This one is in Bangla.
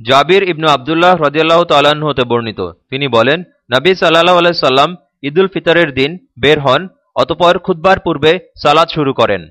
জাবির ইবনু আবদুল্লাহ রদিয়াল্লাহ তালাহ হতে বর্ণিত। তিনি বলেন, নবী সাল্লাহ আলাইসাল্লাম ঈদুল ফিতরের দিন বের হন, অতপর খুদ্বার পূর্বে সালাদ শুরু করেন।